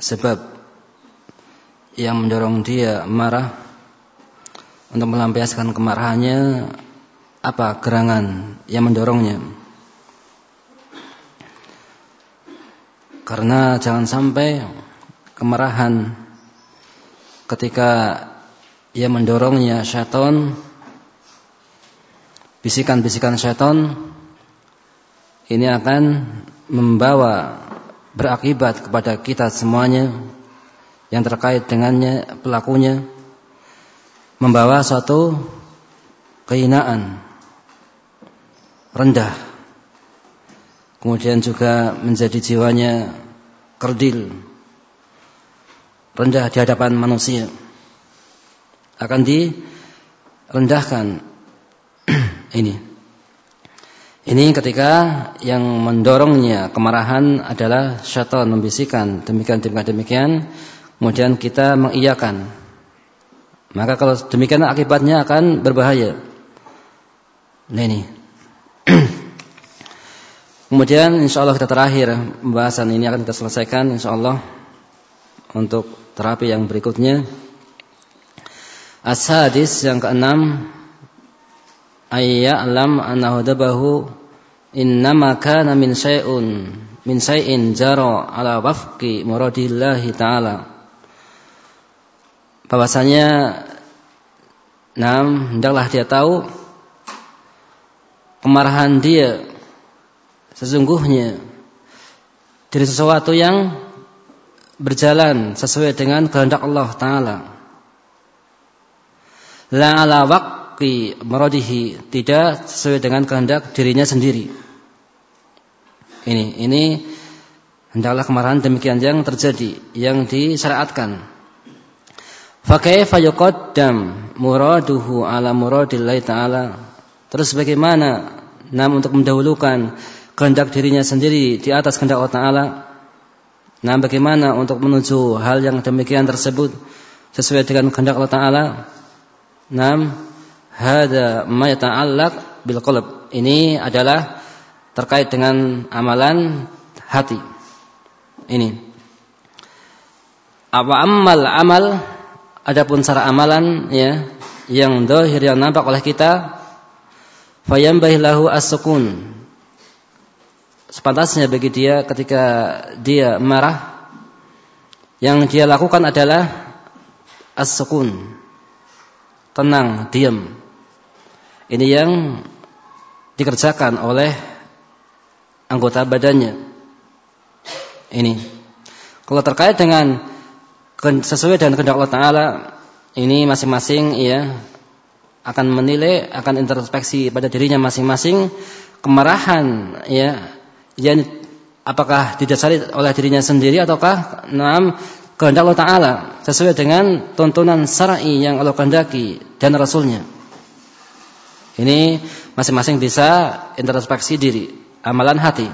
sebab yang mendorong dia marah untuk melampiaskan kemarahannya apa gerangan yang mendorongnya? Karena jangan sampai kemarahan ketika ia mendorongnya syaitan bisikan-bisikan syaitan ini akan membawa berakibat kepada kita semuanya yang terkait dengannya pelakunya membawa suatu kehinaan rendah kemudian juga menjadi jiwanya kerdil rendah di hadapan manusia akan direndahkan ini ini ketika yang mendorongnya kemarahan adalah syaitan membisikkan demikian demikian demikian, kemudian kita mengiyakan. Maka kalau demikian akibatnya akan berbahaya. Nah ini. kemudian insya Allah kita terakhir pembahasan ini akan kita selesaikan insya Allah untuk terapi yang berikutnya. As-hadis yang keenam ayya'lam annahu dabahu innama kana min syai'un min syai'in jara ala wafqi muradillahi ta'ala. Bahwasanya nam hendaklah dia tahu kemarahan dia sesungguhnya. Dari sesuatu yang berjalan sesuai dengan kehendak Allah taala. La ala waqti haqqi maradihi tidak sesuai dengan kehendak dirinya sendiri. Ini ini hendaklah kemarahan demikian yang terjadi yang disyariatkan. Fa kaifa yuqaddam muraduhu ala muradillahi taala? Terus bagaimana nam untuk mendahulukan kehendak dirinya sendiri di atas kehendak Allah taala? Nah, bagaimana untuk menuju hal yang demikian tersebut sesuai dengan kehendak Allah taala? Nah, hada ma yata'allaq bil qalb. Ini adalah terkait dengan amalan hati. Ini. Apa amal amal adapun cara amalan ya yang dohir yang nampak oleh kita fayambah lahu as-sukun. Sepantasnya bagi dia ketika dia marah yang dia lakukan adalah as-sukun. Tenang, diam. Ini yang dikerjakan oleh anggota badannya. Ini. Kalau terkait dengan sesuai dengan kehendak Allah Taala, ini masing-masing ya akan menilai, akan introspeksi pada dirinya masing-masing kemarahan ya yang apakah didasari oleh dirinya sendiri ataukah enam kehendak Allah Taala sesuai dengan tuntunan syar'i yang Allah kehendaki dan Rasulnya. Ini masing-masing bisa introspeksi diri, amalan hati.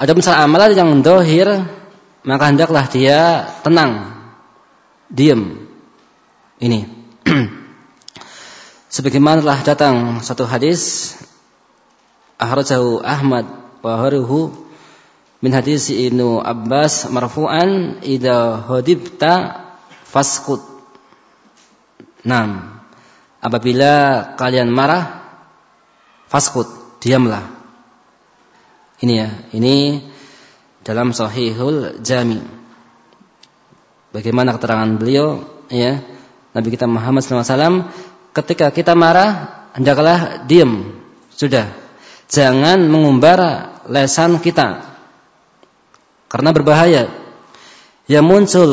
Ada misalnya amalan yang dohir, maka hendaklah dia tenang, diam. Ini. Sebagaimana telah datang satu hadis Ahrajahu Ahmad wa haruhu min hadis Ibnu Abbas marfu'an idza hadibta faskut. Naam apabila kalian marah faskut diamlah. Ini ya ini dalam sahihul jami. Bagaimana keterangan beliau ya Nabi kita Muhammad SAW ketika kita marah hendaklah diam. Sudah. Jangan mengumbar lesan kita. Karena berbahaya. Yang muncul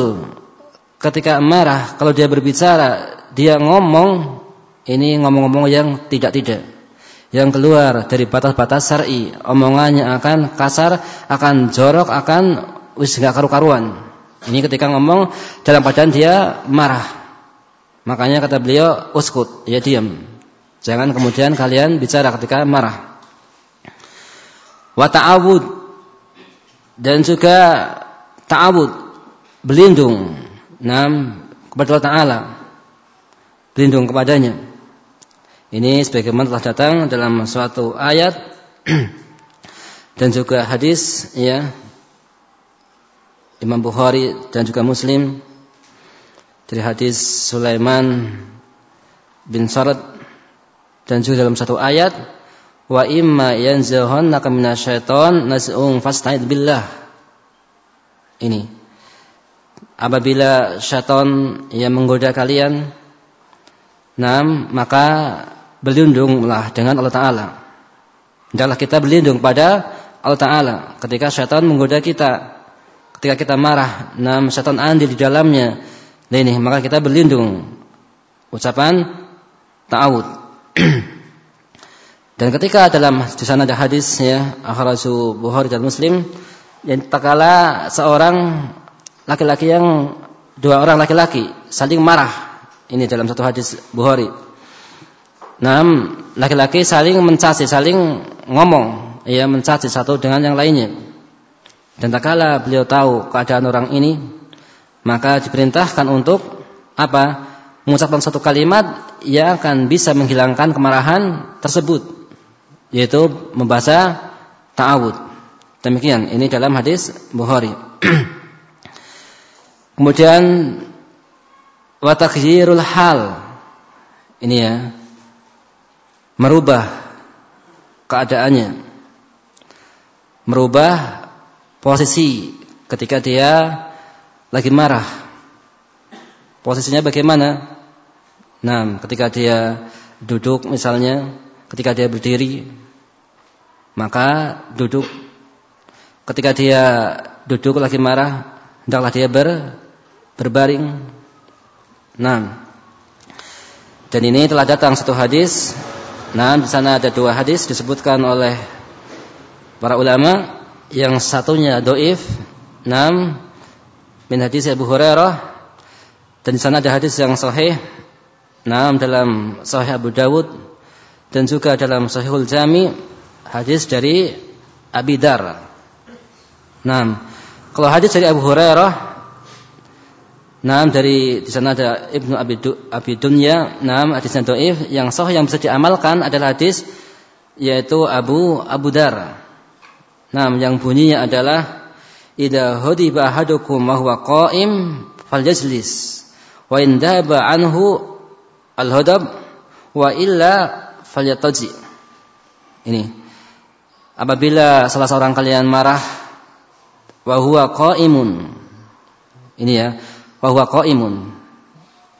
ketika marah kalau dia berbicara dia ngomong ini ngomong-ngomong yang tidak-tidak. Yang keluar dari batas-batas syar'i, omongannya akan kasar, akan jorok, akan wis gak karu-karuan. Ini ketika ngomong dalam badan dia marah. Makanya kata beliau uskut, ya diam. Jangan kemudian kalian bicara ketika marah. Wa ta'awud dan juga ta'awud berlindung nam kepada Allah Taala. Berlindung kepadanya. Ini sebagaimana telah datang dalam suatu ayat dan juga hadis ya Imam Bukhari dan juga Muslim dari hadis Sulaiman bin Sarad dan juga dalam satu ayat wa imma yanzahannaka minasyaiton nas'um fasta'id billah. Ini apabila syaitan yang menggoda kalian nam maka berlindunglah dengan Allah taala. Hendaklah kita berlindung pada Allah taala ketika syaitan menggoda kita. Ketika kita marah nam syaitan andil di dalamnya. Nah ini maka kita berlindung. Ucapan ta'awud. Dan ketika dalam di sana ada hadis ya akhraju Bukhari dan Muslim yang takala seorang laki-laki yang dua orang laki-laki saling marah. Ini dalam satu hadis Bukhari. Nam laki-laki saling mencaci, saling ngomong, ya mencaci satu dengan yang lainnya. Dan tak kala beliau tahu keadaan orang ini, maka diperintahkan untuk apa? Mengucapkan satu kalimat yang akan bisa menghilangkan kemarahan tersebut, yaitu membaca ta'awud. Demikian, ini dalam hadis Bukhari. Kemudian watakhyirul hal. Ini ya. Merubah keadaannya. Merubah posisi ketika dia lagi marah. Posisinya bagaimana? Nah, ketika dia duduk misalnya, ketika dia berdiri, maka duduk. Ketika dia duduk lagi marah, hendaklah dia ber berbaring. Nah, dan ini telah datang satu hadis. Nah, di sana ada dua hadis disebutkan oleh para ulama. Yang satunya doif. Nah, min hadis Abu Hurairah. Dan di sana ada hadis yang sahih. Nah, dalam Sahih Abu Dawud dan juga dalam Sahihul Jami hadis dari Abi Dar. Nah, kalau hadis dari Abu Hurairah Nah, dari di sana ada Ibnu Abi, du, Abi Dunya, dhaif, yang sahih yang bisa diamalkan adalah hadis yaitu Abu Abu Dar. Nah, yang bunyinya adalah idza hudiba ahadukum wa huwa qa'im falyajlis wa in dhaba anhu al-hudab wa illa falyataji. Ini. Apabila salah seorang kalian marah wa huwa qa'imun. Ini ya wa qaimun.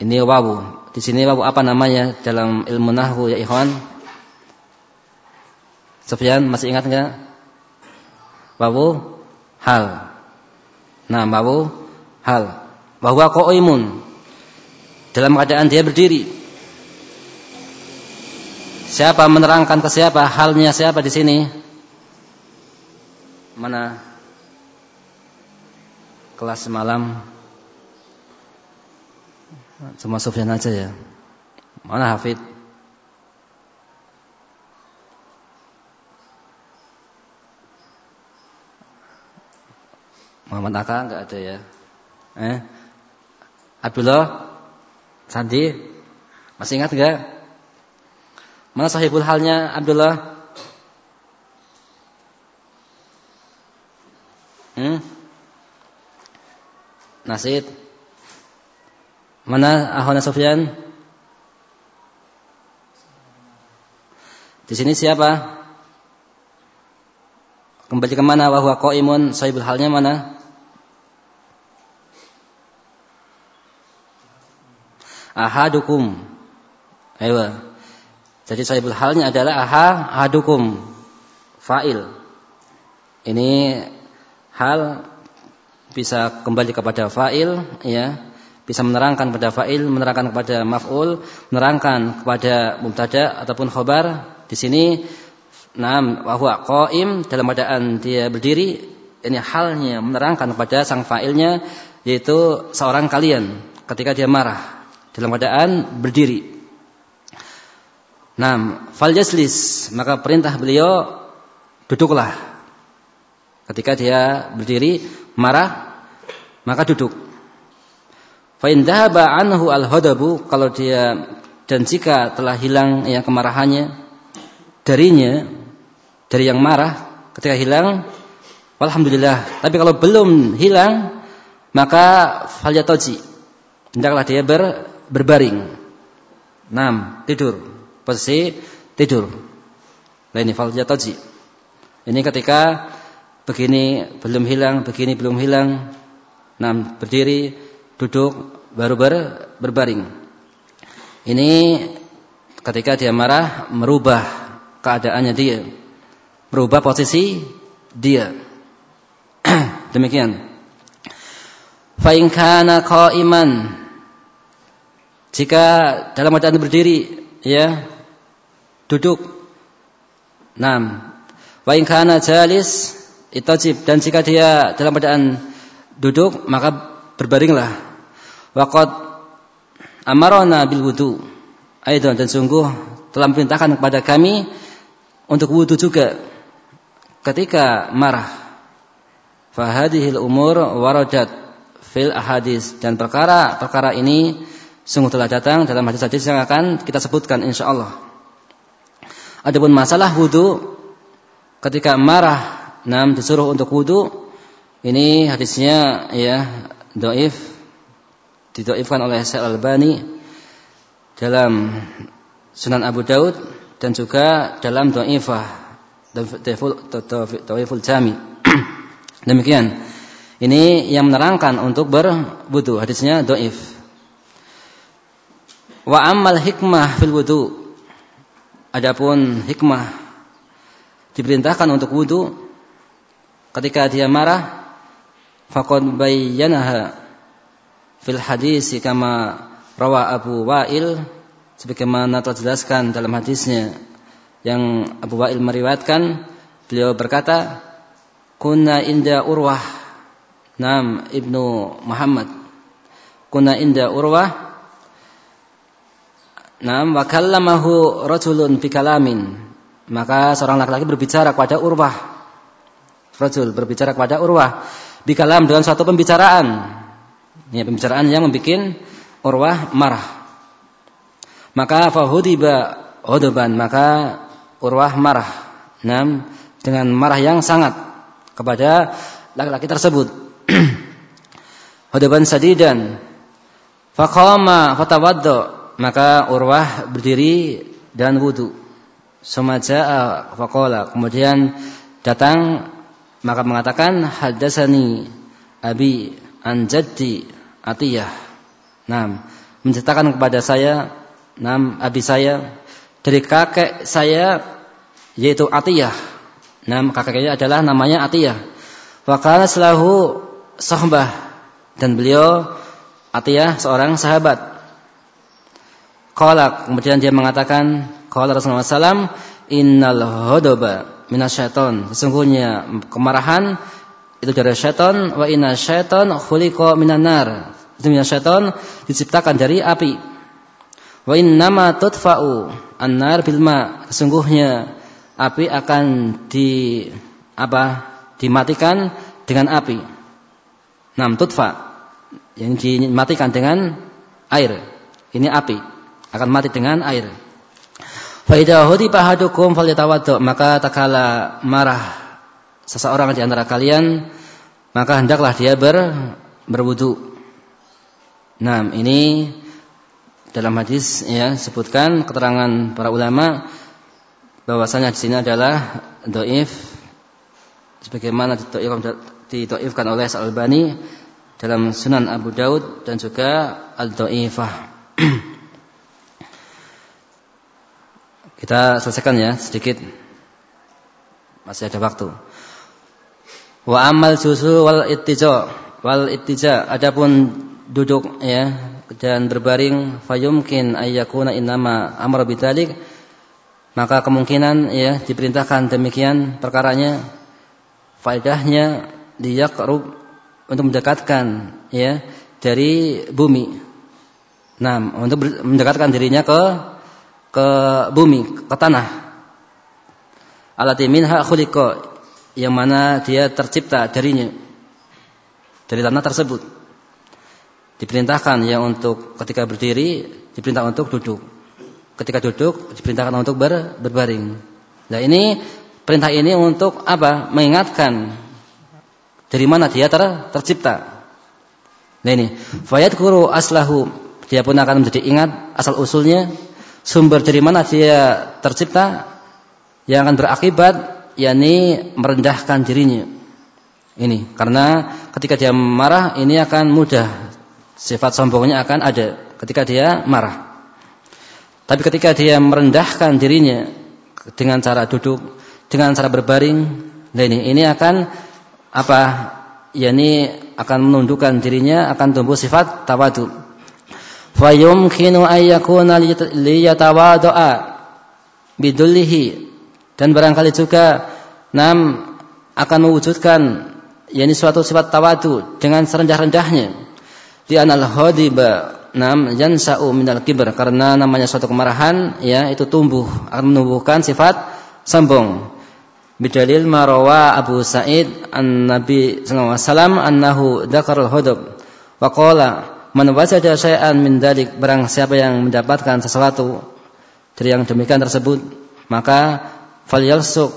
Ini wawu. Di sini wawu apa namanya dalam ilmu nahwu ya ikhwan? Sufyan masih ingat enggak? Wawu hal. Nah, wawu hal. Bahwa qaimun. Dalam keadaan dia berdiri. Siapa menerangkan ke siapa? Halnya siapa di sini? Mana? Kelas malam Cuma Sufyan aja ya. Mana Hafid? Muhammad Aka enggak ada ya. Eh? Abdullah Sandi masih ingat enggak? Mana sahibul halnya Abdullah? Hmm? Nasid Mana Ahwana Sofyan? Di sini siapa? Kembali ke mana? Wahwa qaimun sahibul halnya mana? Ahadukum. Ayo. Jadi sahibul halnya adalah aha ahadukum. Fa'il. Ini hal bisa kembali kepada fa'il ya bisa menerangkan kepada fa'il, menerangkan kepada maf'ul, menerangkan kepada mubtada ataupun khobar. Di sini nam bahwa qaim dalam keadaan dia berdiri ini halnya menerangkan kepada sang fa'ilnya yaitu seorang kalian ketika dia marah dalam keadaan berdiri. Nam fal jaslis maka perintah beliau duduklah. Ketika dia berdiri marah maka duduk. Fa anhu al-hadabu kalau dia dan jika telah hilang yang kemarahannya darinya dari yang marah ketika hilang alhamdulillah tapi kalau belum hilang maka falyatoji hendaklah dia ber, berbaring. Enam, tidur. Posisi tidur. Ini falyatoji. Ini ketika begini belum hilang, begini belum hilang. Enam, berdiri, duduk, baru ber, berbaring. Ini ketika dia marah merubah keadaannya dia. Merubah posisi dia. Demikian. Fa in kana qa'iman jika dalam keadaan berdiri ya duduk Naam. Wa in kana jalis dan jika dia dalam keadaan duduk maka berbaringlah. Waqad amarona bil wudu. Aidan dan sungguh telah perintahkan kepada kami untuk wudu juga ketika marah. Fahadihil umur waradat fil ahadis dan perkara-perkara ini sungguh telah datang dalam hadis-hadis yang akan kita sebutkan insyaallah. Adapun masalah wudu ketika marah nam disuruh untuk wudu ini hadisnya ya doif didoifkan oleh Syekh Albani dalam Sunan Abu Daud dan juga dalam doifah doiful jami demikian ini yang menerangkan untuk berwudu. Hadisnya doif. Wa amal hikmah fil wudu. Adapun hikmah diperintahkan untuk wudu ketika dia marah faqad bayyanaha fil hadis kama rawa Abu Wa'il sebagaimana telah dijelaskan dalam hadisnya yang Abu Wa'il meriwayatkan beliau berkata kunna inda urwah. Nam Ibnu Muhammad. Kuna inda Urwah. Nam wa kallamahu rajulun bi kalamin. Maka seorang laki-laki berbicara kepada Urwah. Rajul berbicara kepada Urwah. Bi kalam dengan suatu pembicaraan ini pembicaraan yang membuat Urwah marah maka fahudiba huduban maka Urwah marah Nam dengan marah yang sangat kepada laki-laki tersebut Hadaban sadidan. Faqama fatawaddo. Maka Urwah berdiri dan wudu. Sumaja'a faqala. Kemudian datang maka mengatakan hadasani abi an jaddi atiyah. Nam menceritakan kepada saya nam abi saya dari kakek saya yaitu Atiyah. Nam kakeknya adalah namanya Atiyah. Wa kana selahu sahbah dan beliau Atiyah seorang sahabat. Qala kemudian dia mengatakan qala Rasulullah SAW innal hodoba minasyaiton sesungguhnya kemarahan itu dari syaitan wa inna syaiton khuliqa minan nar. Itu syaitan diciptakan dari api. Wa innama tudfa'u an-nar bil ma. Sesungguhnya api akan di apa dimatikan dengan api. Nam tutfa yang dimatikan dengan air. Ini api. Akan mati dengan air. Faidah hudi pahadukum falyatawaddo maka takala marah seseorang di antara kalian maka hendaklah dia ber, berwudu. Nah, ini dalam hadis ya sebutkan keterangan para ulama bahwasanya di sini adalah doif sebagaimana ditoifkan oleh Al-Albani dalam Sunan Abu Daud dan juga Al-Dhaifah. Kita selesaikan ya sedikit. Masih ada waktu. Wa amal susu wal ittija wal ittija adapun duduk ya dan berbaring fayumkin ayyakuna innama amra bidzalik maka kemungkinan ya diperintahkan demikian perkaranya faedahnya liyaqrub untuk mendekatkan ya dari bumi. Nah, untuk mendekatkan dirinya ke ke bumi, ke tanah. Alati minha khuliqa yang mana dia tercipta darinya. Dari tanah tersebut. Diperintahkan ya untuk ketika berdiri, diperintah untuk duduk. Ketika duduk, diperintahkan untuk ber, berbaring. Nah, ini perintah ini untuk apa? Mengingatkan dari mana dia ter, tercipta? Nah ini, fayadkuru aslahu, dia pun akan menjadi ingat asal usulnya, sumber dari mana dia tercipta yang akan berakibat yakni merendahkan dirinya. Ini karena ketika dia marah ini akan mudah sifat sombongnya akan ada ketika dia marah. Tapi ketika dia merendahkan dirinya dengan cara duduk, dengan cara berbaring, nah ini ini akan apa? Ya ini akan menundukkan dirinya, akan tumbuh sifat tawadu. Fa yumkinu ayyakuna bidullihi dan barangkali juga nam akan mewujudkan yakni suatu sifat tawadu dengan serendah-rendahnya. Di anal hadiba nam yansa'u minal kibr. Karena namanya suatu kemarahan ya itu tumbuh akan menumbuhkan sifat sombong bidalil marawa Abu Sa'id an Nabi sallallahu alaihi wasallam annahu dzakarul hudub. Wa qala man wajada syai'an min dalik barang siapa yang mendapatkan sesuatu dari yang demikian tersebut maka falyalsuq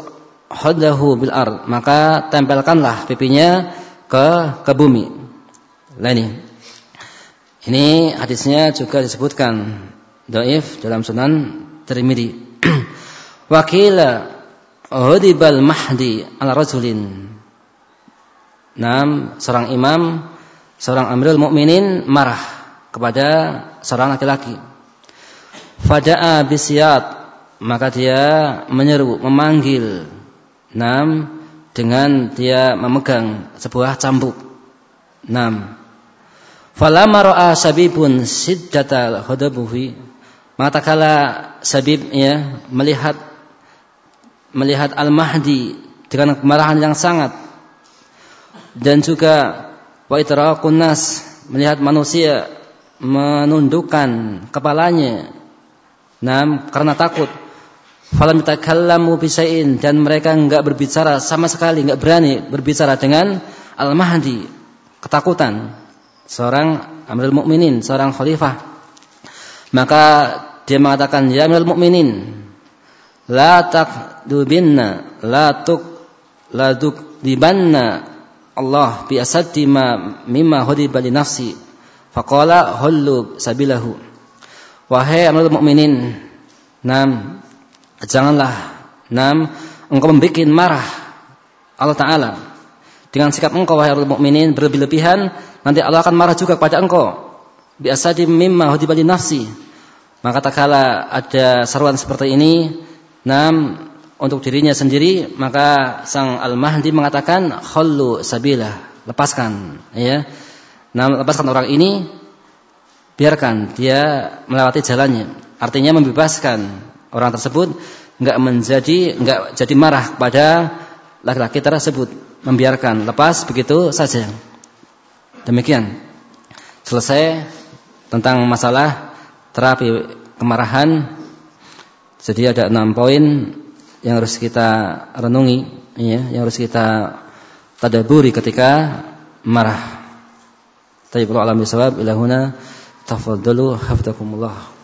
hudahu bil ard maka tempelkanlah pipinya ke ke bumi. Lah ini ini hadisnya juga disebutkan doif dalam Sunan Tirmidzi. Wakila hudibal mahdi ala rajulin. Nam, seorang imam, seorang amirul mukminin marah kepada seorang laki-laki. Fada'a bisyat, maka dia menyeru, memanggil. Nam, dengan dia memegang sebuah cambuk. Nam, Falamma ra'a Sabibun siddatal khadabuhi maka kala Sabib ya melihat melihat Al-Mahdi dengan kemarahan yang sangat dan juga wa itraqun nas melihat manusia menundukkan kepalanya nah karena takut falam takallamu bisain dan mereka enggak berbicara sama sekali enggak berani berbicara dengan Al-Mahdi ketakutan seorang Amirul Mukminin, seorang khalifah. Maka dia mengatakan, "Ya Amirul Mukminin, la takdubinna, la tuk la dibanna Allah bi asaddi ma mimma hudiba li nafsi." Faqala hullu sabilahu. Wahai Amirul Mukminin, nam janganlah nam engkau membuat marah Allah taala dengan sikap engkau wahai Mukminin berlebih-lebihan nanti Allah akan marah juga kepada engkau. Biasa di mimma hudibali nafsi. Maka tak kala ada seruan seperti ini, nam untuk dirinya sendiri, maka sang Al-Mahdi mengatakan khallu sabila, lepaskan, ya. Nam lepaskan orang ini, biarkan dia melewati jalannya. Artinya membebaskan orang tersebut enggak menjadi enggak jadi marah kepada laki-laki tersebut, membiarkan lepas begitu saja. Demikian. Selesai tentang masalah terapi kemarahan. Jadi ada enam poin yang harus kita renungi, ya, yang harus kita tadaburi ketika marah. Tayyibul alam bisawab ilahuna tafaddalu hafdakumullah.